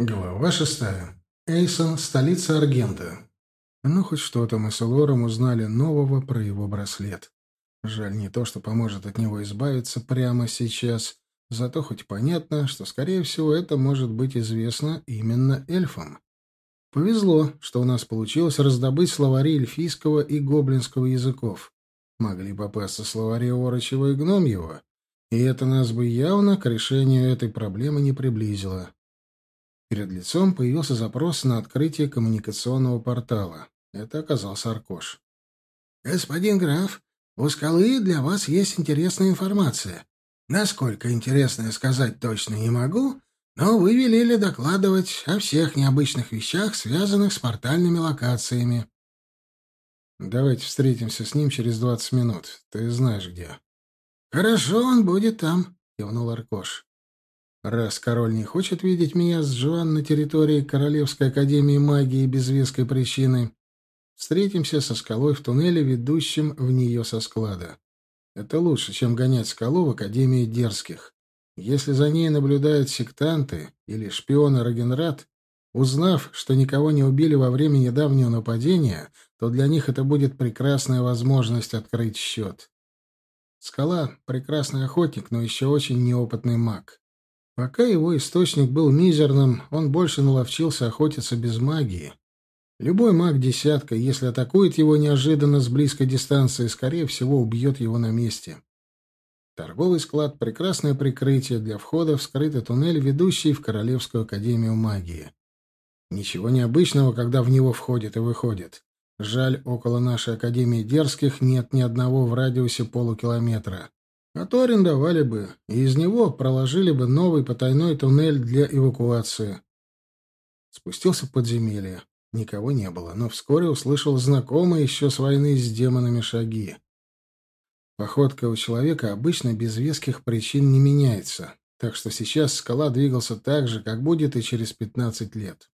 Глава шестая. Эйсон, столица Аргента. Ну, хоть что-то мы с Элором узнали нового про его браслет. Жаль не то, что поможет от него избавиться прямо сейчас, зато хоть понятно, что, скорее всего, это может быть известно именно эльфам. Повезло, что у нас получилось раздобыть словари эльфийского и гоблинского языков. Могли попасться словари Орочева и Гномьего, и это нас бы явно к решению этой проблемы не приблизило. Перед лицом появился запрос на открытие коммуникационного портала. Это оказался Аркош. «Господин граф, у скалы для вас есть интересная информация. Насколько интересная сказать точно не могу, но вы велели докладывать о всех необычных вещах, связанных с портальными локациями». «Давайте встретимся с ним через двадцать минут. Ты знаешь где». «Хорошо, он будет там», — кивнул Аркош. Раз король не хочет видеть меня с Джоан на территории Королевской Академии Магии без веской причины, встретимся со скалой в туннеле, ведущем в нее со склада. Это лучше, чем гонять скалу в Академии Дерзких. Если за ней наблюдают сектанты или шпионы Рагенрат, узнав, что никого не убили во время недавнего нападения, то для них это будет прекрасная возможность открыть счет. Скала — прекрасный охотник, но еще очень неопытный маг. Пока его источник был мизерным, он больше наловчился охотиться без магии. Любой маг десятка, если атакует его неожиданно с близкой дистанции, скорее всего, убьет его на месте. Торговый склад — прекрасное прикрытие для входа в скрытый туннель, ведущий в Королевскую Академию Магии. Ничего необычного, когда в него входит и выходит. Жаль, около нашей Академии Дерзких нет ни одного в радиусе полукилометра. А то арендовали бы, и из него проложили бы новый потайной туннель для эвакуации. Спустился в подземелье. Никого не было, но вскоре услышал знакомые еще с войны с демонами шаги. Походка у человека обычно без веских причин не меняется, так что сейчас скала двигался так же, как будет и через пятнадцать лет.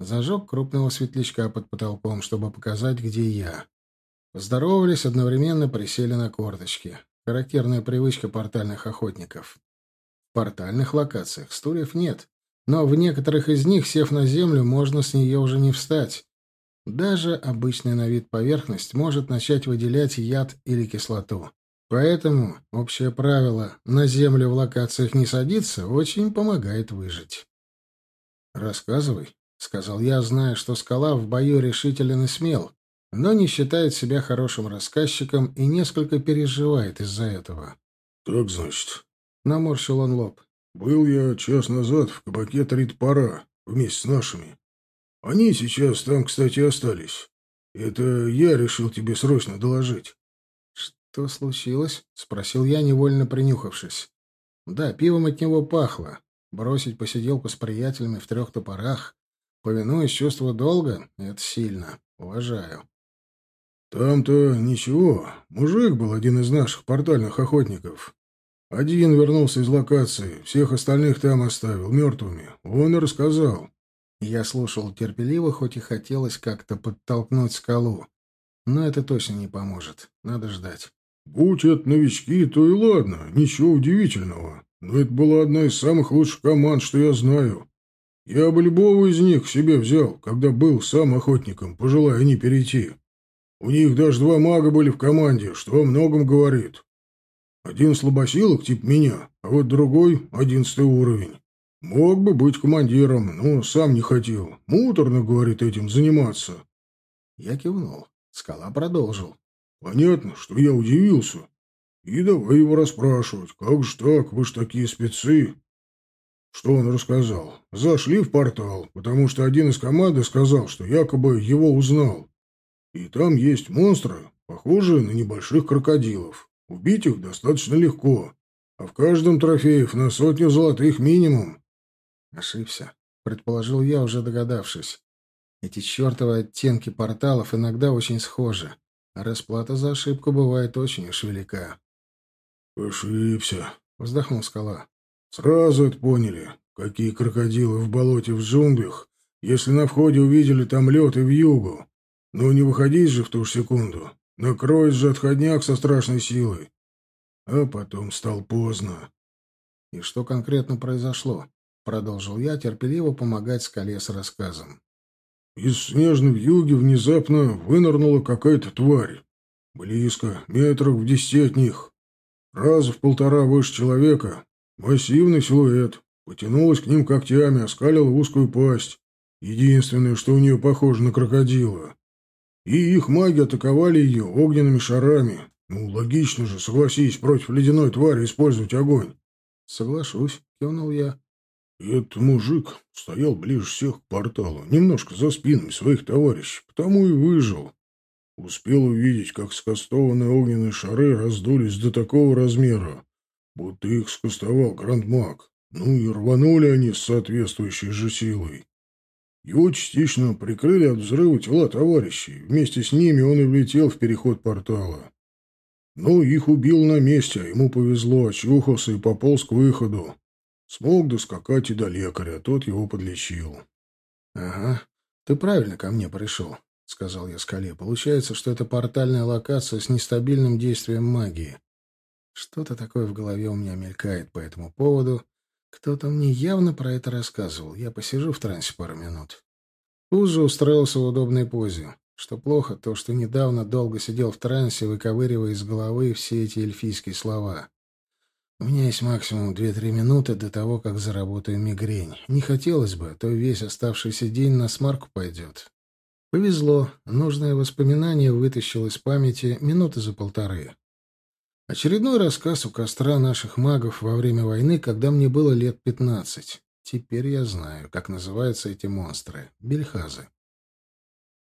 Зажег крупного светлячка под потолком, чтобы показать, где я. Поздоровались, одновременно присели на корточки. Характерная привычка портальных охотников. В портальных локациях стульев нет, но в некоторых из них, сев на землю, можно с нее уже не встать. Даже обычная на вид поверхность может начать выделять яд или кислоту. Поэтому общее правило «на землю в локациях не садиться» очень помогает выжить. «Рассказывай», — сказал я, зная, что скала в бою решителен и смел, но не считает себя хорошим рассказчиком и несколько переживает из-за этого. «Так, значит?» — наморщил он лоб. «Был я час назад в кабаке Трит-Пора вместе с нашими. Они сейчас там, кстати, остались. Это я решил тебе срочно доложить». «Что случилось?» — спросил я, невольно принюхавшись. «Да, пивом от него пахло. Бросить посиделку с приятелями в трех топорах, повинуясь чувству долга — это сильно. Уважаю». Там-то ничего. Мужик был один из наших портальных охотников. Один вернулся из локации, всех остальных там оставил, мертвыми. Он и рассказал. Я слушал терпеливо, хоть и хотелось как-то подтолкнуть скалу. Но это точно не поможет. Надо ждать. Будь это новички, то и ладно, ничего удивительного. Но это была одна из самых лучших команд, что я знаю. Я бы любого из них себе взял, когда был сам охотником, пожелая не перейти. У них даже два мага были в команде, что о многом говорит. Один слабосилок, типа меня, а вот другой — одиннадцатый уровень. Мог бы быть командиром, но сам не хотел. Муторно, говорит, этим заниматься. Я кивнул. Скала продолжил. Понятно, что я удивился. И давай его расспрашивать. Как же так, вы ж такие спецы. Что он рассказал? Зашли в портал, потому что один из команды сказал, что якобы его узнал. И там есть монстры, похожие на небольших крокодилов. Убить их достаточно легко, а в каждом трофеев на сотню золотых минимум. Ошибся, предположил я, уже догадавшись. Эти чертовы оттенки порталов иногда очень схожи, а расплата за ошибку бывает очень уж велика. «Ошибся», — вздохнул скала. «Сразу это поняли, какие крокодилы в болоте в джунглях, если на входе увидели там лед и вьюгу. Ну, не выходить же в ту же секунду. Накроет же отходняк со страшной силой. А потом стал поздно. И что конкретно произошло? продолжил я, терпеливо помогать скале с рассказом. Из снежной вьюги внезапно вынырнула какая-то тварь. Близко, метров в десяти от них. Раза в полтора выше человека. Массивный силуэт. Потянулась к ним когтями, оскалила узкую пасть. Единственное, что у нее похоже на крокодила. И их маги атаковали ее огненными шарами. Ну, логично же, согласись, против ледяной твари использовать огонь. Соглашусь, кивнул я. И этот мужик стоял ближе всех к порталу, немножко за спинами своих товарищей, потому и выжил. Успел увидеть, как скастованные огненные шары раздулись до такого размера, будто их скостовал грандмаг. Ну и рванули они с соответствующей же силой. Его частично прикрыли от взрыва тела товарищей. Вместе с ними он и влетел в переход портала. Но их убил на месте, а ему повезло, очухался и пополз к выходу. Смог доскакать и до лекаря, тот его подлечил. — Ага, ты правильно ко мне пришел, — сказал я скале. — Получается, что это портальная локация с нестабильным действием магии. Что-то такое в голове у меня мелькает по этому поводу. Кто-то мне явно про это рассказывал. Я посижу в трансе пару минут. Же устроился в удобной позе. Что плохо, то, что недавно долго сидел в трансе, выковыривая из головы все эти эльфийские слова. У меня есть максимум две-три минуты до того, как заработаю мигрень. Не хотелось бы, а то весь оставшийся день на смарку пойдет. Повезло. Нужное воспоминание вытащил из памяти минуты за полторы. Очередной рассказ у костра наших магов во время войны, когда мне было лет пятнадцать. Теперь я знаю, как называются эти монстры. Бельхазы.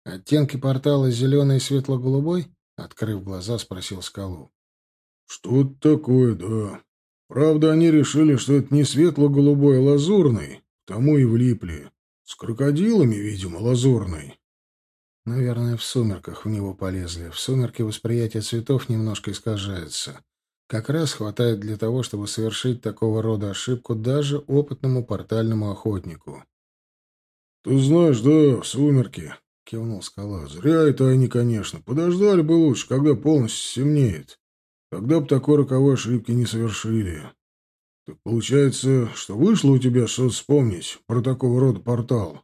Оттенки портала зеленый и светло-голубой? Открыв глаза, спросил скалу. Что-то такое, да. Правда, они решили, что это не светло-голубой, а лазурный, тому и влипли. С крокодилами, видимо, лазурный. Наверное, в сумерках в него полезли. В сумерке восприятие цветов немножко искажается. Как раз хватает для того, чтобы совершить такого рода ошибку даже опытному портальному охотнику. — Ты знаешь, да, сумерки, — кивнул скала. — Зря это они, конечно. Подождали бы лучше, когда полностью темнеет. Тогда бы такой роковой ошибки не совершили. Так получается, что вышло у тебя что-то вспомнить про такого рода портал?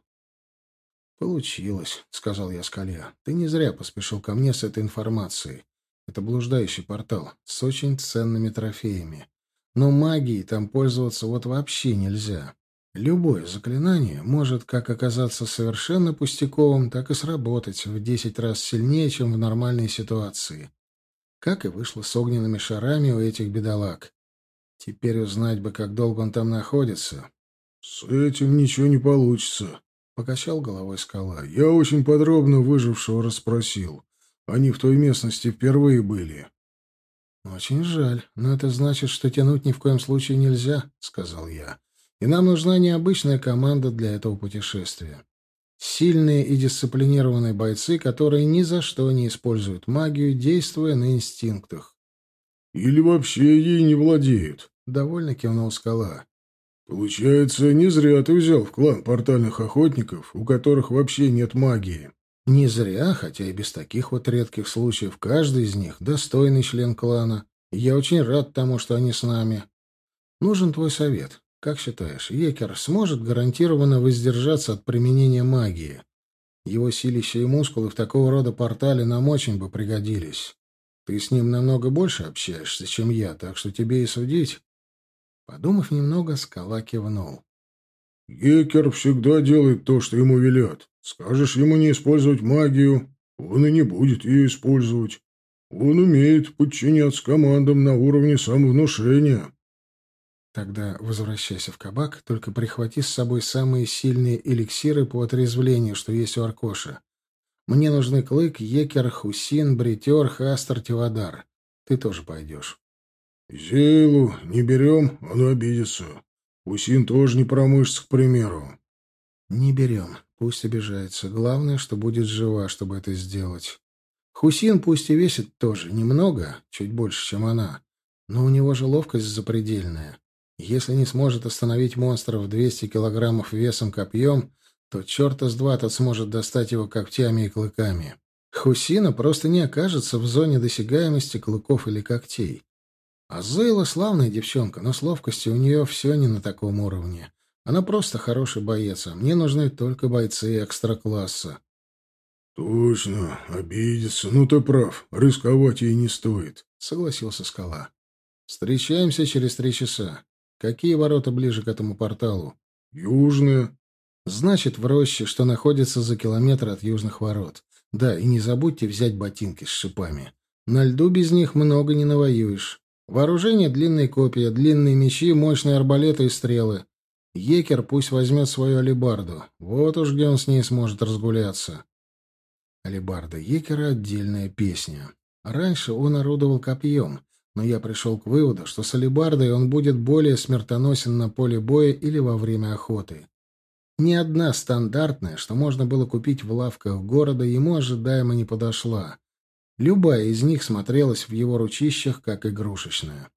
Получилось, сказал я скале. Ты не зря поспешил ко мне с этой информацией. Это блуждающий портал с очень ценными трофеями. Но магией там пользоваться вот вообще нельзя. Любое заклинание может как оказаться совершенно пустяковым, так и сработать в десять раз сильнее, чем в нормальной ситуации. Как и вышло с огненными шарами у этих бедолаг. Теперь узнать бы, как долго он там находится. — С этим ничего не получится, — покачал головой скала. — Я очень подробно выжившего расспросил. Они в той местности впервые были. — Очень жаль, но это значит, что тянуть ни в коем случае нельзя, — сказал я. — И нам нужна необычная команда для этого путешествия. Сильные и дисциплинированные бойцы, которые ни за что не используют магию, действуя на инстинктах. «Или вообще ей не владеют», — довольно кивнул скала. «Получается, не зря ты взял в клан портальных охотников, у которых вообще нет магии». «Не зря, хотя и без таких вот редких случаев. Каждый из них — достойный член клана. я очень рад тому, что они с нами. Нужен твой совет. Как считаешь, Екер сможет гарантированно воздержаться от применения магии? Его силища и мускулы в такого рода портале нам очень бы пригодились. Ты с ним намного больше общаешься, чем я, так что тебе и судить. Подумав немного, скала кивнул. Екер всегда делает то, что ему велят. Скажешь ему не использовать магию, он и не будет ее использовать. Он умеет подчиняться командам на уровне самовнушения. Тогда возвращайся в кабак, только прихвати с собой самые сильные эликсиры по отрезвлению, что есть у Аркоша. Мне нужны Клык, Екер, Хусин, Бритер, Хастер, Тивадар. Ты тоже пойдешь. Зейлу не берем, он обидится. Хусин тоже не промышится, к примеру. Не берем. Пусть обижается. Главное, что будет жива, чтобы это сделать. Хусин пусть и весит тоже немного, чуть больше, чем она, но у него же ловкость запредельная. Если не сможет остановить монстра в 200 килограммов весом копьем, то черта с два тот сможет достать его когтями и клыками. Хусина просто не окажется в зоне досягаемости клыков или когтей. А Зейла славная девчонка, но с ловкостью у нее все не на таком уровне. Она просто хороший боец, а мне нужны только бойцы экстра-класса. «Точно, обидится. Ну, ты прав. Рисковать ей не стоит», — согласился Скала. «Встречаемся через три часа. Какие ворота ближе к этому порталу?» «Южные». «Значит, в роще, что находится за километр от южных ворот. Да, и не забудьте взять ботинки с шипами. На льду без них много не навоюешь. Вооружение — длинные копья, длинные мечи, мощные арбалеты и стрелы. Екер пусть возьмет свою алебарду. Вот уж где он с ней сможет разгуляться. Алебарда Екера — отдельная песня. Раньше он орудовал копьем, но я пришел к выводу, что с алебардой он будет более смертоносен на поле боя или во время охоты. Ни одна стандартная, что можно было купить в лавках города, ему ожидаемо не подошла. Любая из них смотрелась в его ручищах, как игрушечная.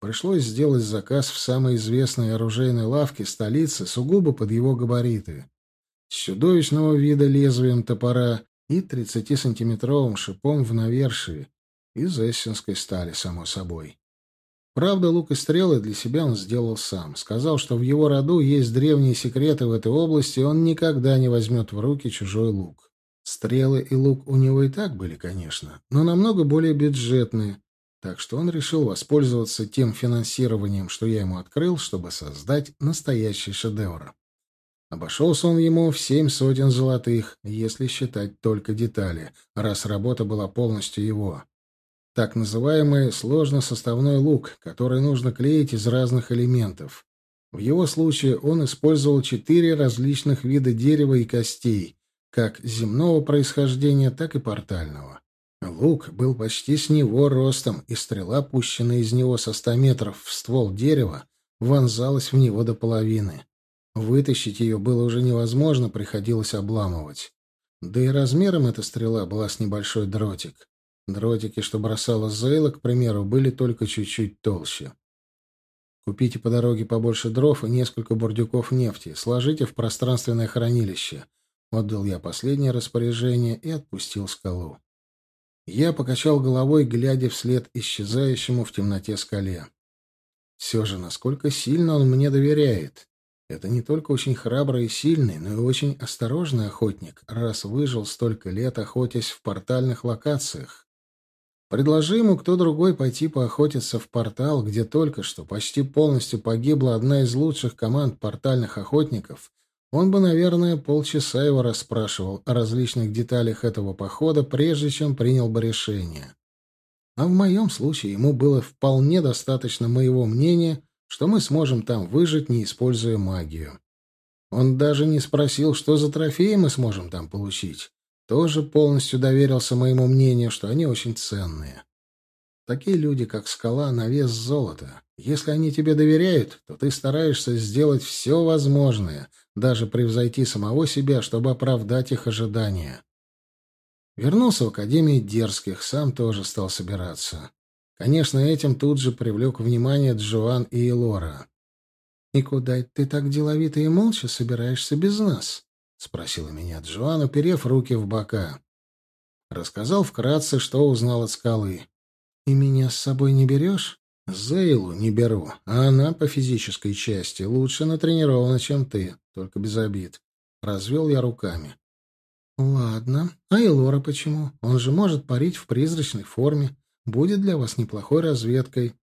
Пришлось сделать заказ в самой известной оружейной лавке столицы сугубо под его габариты. С чудовищного вида лезвием топора и 30-сантиметровым шипом в навершии, из эссенской стали, само собой. Правда, лук и стрелы для себя он сделал сам. Сказал, что в его роду есть древние секреты в этой области, и он никогда не возьмет в руки чужой лук. Стрелы и лук у него и так были, конечно, но намного более бюджетные, так что он решил воспользоваться тем финансированием, что я ему открыл, чтобы создать настоящий шедевр. Обошелся он ему в семь сотен золотых, если считать только детали, раз работа была полностью его. Так называемый сложно-составной лук, который нужно клеить из разных элементов. В его случае он использовал четыре различных вида дерева и костей, как земного происхождения, так и портального. Лук был почти с него ростом, и стрела, пущенная из него со ста метров в ствол дерева, вонзалась в него до половины. Вытащить ее было уже невозможно, приходилось обламывать. Да и размером эта стрела была с небольшой дротик. Дротики, что бросала Зейла, к примеру, были только чуть-чуть толще. Купите по дороге побольше дров и несколько бурдюков нефти, сложите в пространственное хранилище — Отдал я последнее распоряжение и отпустил скалу. Я покачал головой, глядя вслед исчезающему в темноте скале. Все же, насколько сильно он мне доверяет. Это не только очень храбрый и сильный, но и очень осторожный охотник, раз выжил столько лет, охотясь в портальных локациях. Предложи ему кто другой пойти поохотиться в портал, где только что почти полностью погибла одна из лучших команд портальных охотников, он бы, наверное, полчаса его расспрашивал о различных деталях этого похода, прежде чем принял бы решение. А в моем случае ему было вполне достаточно моего мнения, что мы сможем там выжить, не используя магию. Он даже не спросил, что за трофеи мы сможем там получить. Тоже полностью доверился моему мнению, что они очень ценные. Такие люди, как скала, на вес золота. Если они тебе доверяют, то ты стараешься сделать все возможное, даже превзойти самого себя, чтобы оправдать их ожидания. Вернулся в Академию Дерзких, сам тоже стал собираться. Конечно, этим тут же привлек внимание Джоан и Элора. «И куда ты так деловито и молча собираешься без нас?» — спросила меня Джоан, уперев руки в бока. Рассказал вкратце, что узнал от скалы. «И меня с собой не берешь?» Зейлу не беру, а она по физической части лучше натренирована, чем ты, только без обид. Развел я руками. Ладно. А Элора почему? Он же может парить в призрачной форме. Будет для вас неплохой разведкой.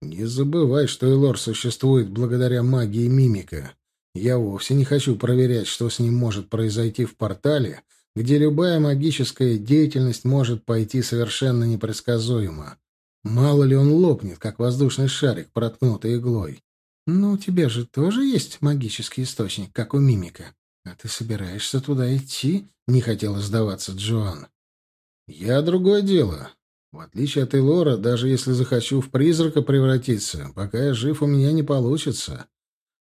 Не забывай, что Элор существует благодаря магии мимика. Я вовсе не хочу проверять, что с ним может произойти в портале, где любая магическая деятельность может пойти совершенно непредсказуемо. Мало ли он лопнет, как воздушный шарик, проткнутый иглой. Ну, у тебя же тоже есть магический источник, как у мимика. А ты собираешься туда идти? Не хотела сдаваться Джоан. Я другое дело. В отличие от Элора, даже если захочу в призрака превратиться, пока я жив, у меня не получится.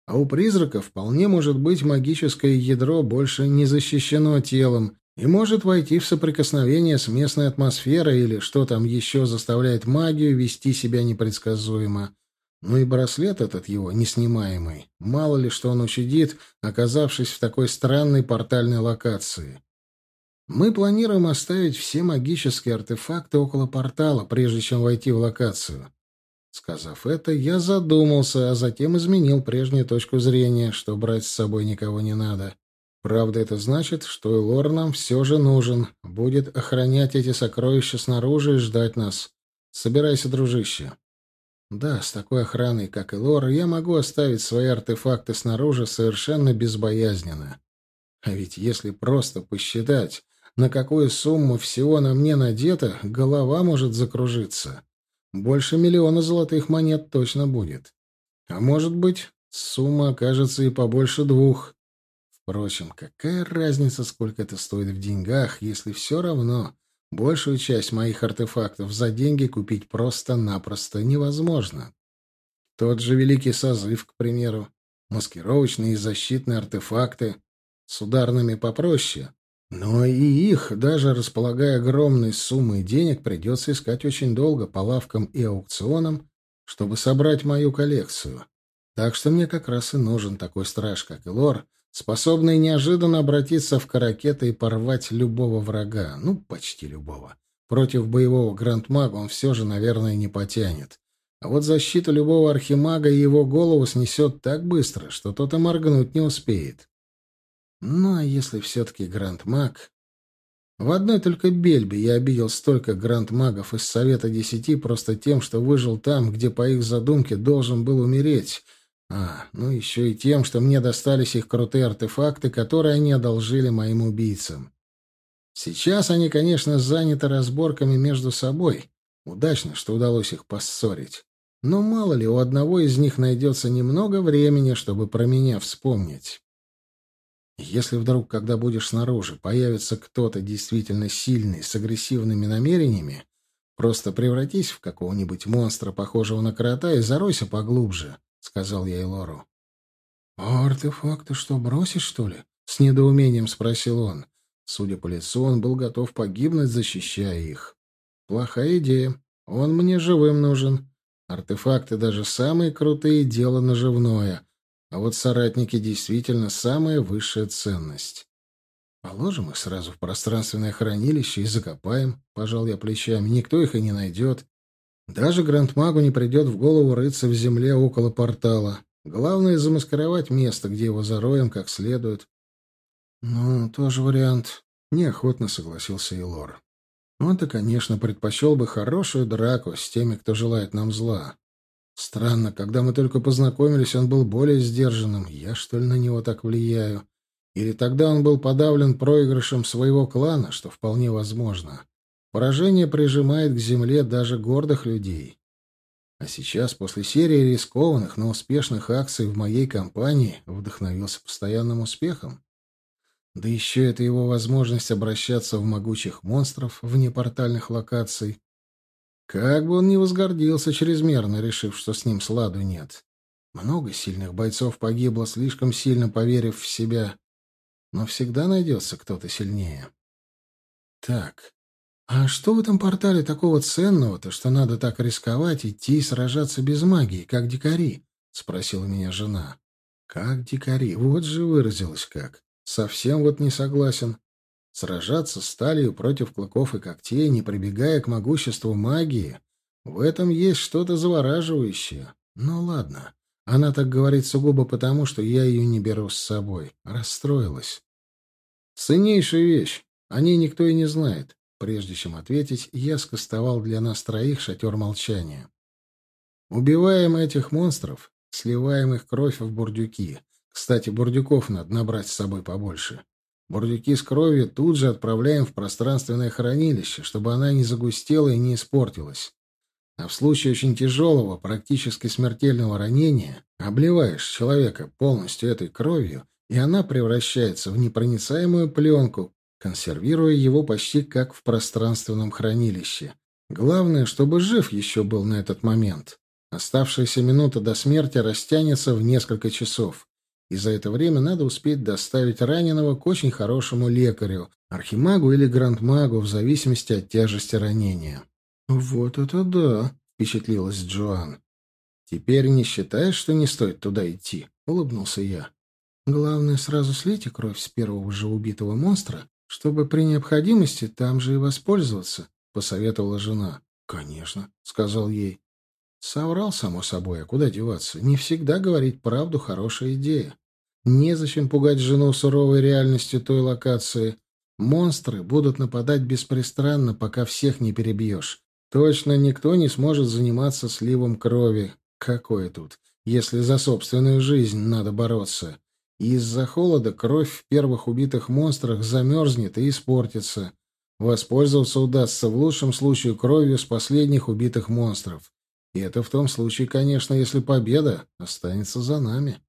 А у призрака вполне может быть магическое ядро больше не защищено телом, и может войти в соприкосновение с местной атмосферой или что там еще заставляет магию вести себя непредсказуемо. Ну и браслет этот его, неснимаемый. Мало ли что он учудит, оказавшись в такой странной портальной локации. Мы планируем оставить все магические артефакты около портала, прежде чем войти в локацию. Сказав это, я задумался, а затем изменил прежнюю точку зрения, что брать с собой никого не надо. Правда, это значит, что Элор нам все же нужен, будет охранять эти сокровища снаружи и ждать нас. Собирайся, дружище. Да, с такой охраной, как Элор, я могу оставить свои артефакты снаружи совершенно безбоязненно. А ведь если просто посчитать, на какую сумму всего на мне надето, голова может закружиться. Больше миллиона золотых монет точно будет. А может быть, сумма окажется и побольше двух. Впрочем, какая разница, сколько это стоит в деньгах, если все равно большую часть моих артефактов за деньги купить просто-напросто невозможно. Тот же Великий Созыв, к примеру, маскировочные и защитные артефакты, с ударными попроще, но и их, даже располагая огромной суммой денег, придется искать очень долго по лавкам и аукционам, чтобы собрать мою коллекцию. Так что мне как раз и нужен такой страж, как Элор, способный неожиданно обратиться в каракета и порвать любого врага, ну, почти любого. Против боевого грандмага он все же, наверное, не потянет. А вот защиту любого архимага и его голову снесет так быстро, что тот и моргнуть не успеет. Ну, а если все-таки Гранд-маг... В одной только Бельбе я обидел столько гранд-магов из Совета Десяти просто тем, что выжил там, где по их задумке должен был умереть. А, ну еще и тем, что мне достались их крутые артефакты, которые они одолжили моим убийцам. Сейчас они, конечно, заняты разборками между собой. Удачно, что удалось их поссорить. Но мало ли, у одного из них найдется немного времени, чтобы про меня вспомнить. Если вдруг, когда будешь снаружи, появится кто-то действительно сильный, с агрессивными намерениями, просто превратись в какого-нибудь монстра, похожего на крота, и заройся поглубже, — сказал я Элору. — А артефакты что, бросишь, что ли? — с недоумением спросил он. Судя по лицу, он был готов погибнуть, защищая их. Плохая идея. Он мне живым нужен. Артефакты, даже самые крутые, дело наживное. А вот соратники действительно самая высшая ценность. Положим их сразу в пространственное хранилище и закопаем, пожал я плечами. Никто их и не найдет. Даже Грандмагу не придет в голову рыться в земле около портала. Главное — замаскировать место, где его зароем как следует. Ну, тоже вариант. Неохотно согласился Илор. Он-то, конечно, предпочел бы хорошую драку с теми, кто желает нам зла. Странно, когда мы только познакомились, он был более сдержанным. Я, что ли, на него так влияю? Или тогда он был подавлен проигрышем своего клана, что вполне возможно. Поражение прижимает к земле даже гордых людей. А сейчас, после серии рискованных, но успешных акций в моей компании, вдохновился постоянным успехом. Да еще это его возможность обращаться в могучих монстров вне портальных локаций, как бы он ни возгордился чрезмерно, решив, что с ним сладу нет. Много сильных бойцов погибло, слишком сильно поверив в себя. Но всегда найдется кто-то сильнее. Так, а что в этом портале такого ценного-то, что надо так рисковать, идти и сражаться без магии, как дикари? — спросила меня жена. — Как дикари? Вот же выразилась как. Совсем вот не согласен. Сражаться с сталью против клыков и когтей, не прибегая к могуществу магии, в этом есть что-то завораживающее. Ну ладно, она так говорит сугубо потому, что я ее не беру с собой. Расстроилась. Ценнейшая вещь. О ней никто и не знает. Прежде чем ответить, я скостовал для нас троих шатер молчания. Убиваем этих монстров, сливаем их кровь в бурдюки. Кстати, бурдюков надо набрать с собой побольше. Бурдюки с кровью тут же отправляем в пространственное хранилище, чтобы она не загустела и не испортилась. А в случае очень тяжелого, практически смертельного ранения, обливаешь человека полностью этой кровью, и она превращается в непроницаемую пленку, консервируя его почти как в пространственном хранилище. Главное, чтобы жив еще был на этот момент. Оставшаяся минута до смерти растянется в несколько часов и за это время надо успеть доставить раненого к очень хорошему лекарю, архимагу или грандмагу, в зависимости от тяжести ранения. «Вот это да!» — впечатлилась Джоан. «Теперь не считаешь, что не стоит туда идти?» — улыбнулся я. «Главное, сразу слейте кровь с первого же убитого монстра, чтобы при необходимости там же и воспользоваться», — посоветовала жена. «Конечно», — сказал ей. Соврал, само собой, а куда деваться? Не всегда говорить правду — хорошая идея. Незачем пугать жену суровой реальностью той локации. Монстры будут нападать беспристрастно, пока всех не перебьешь. Точно никто не сможет заниматься сливом крови. Какое тут, если за собственную жизнь надо бороться? Из-за холода кровь в первых убитых монстрах замерзнет и испортится. Воспользоваться удастся в лучшем случае кровью с последних убитых монстров. И это в том случае, конечно, если победа останется за нами.